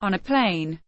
on a plane.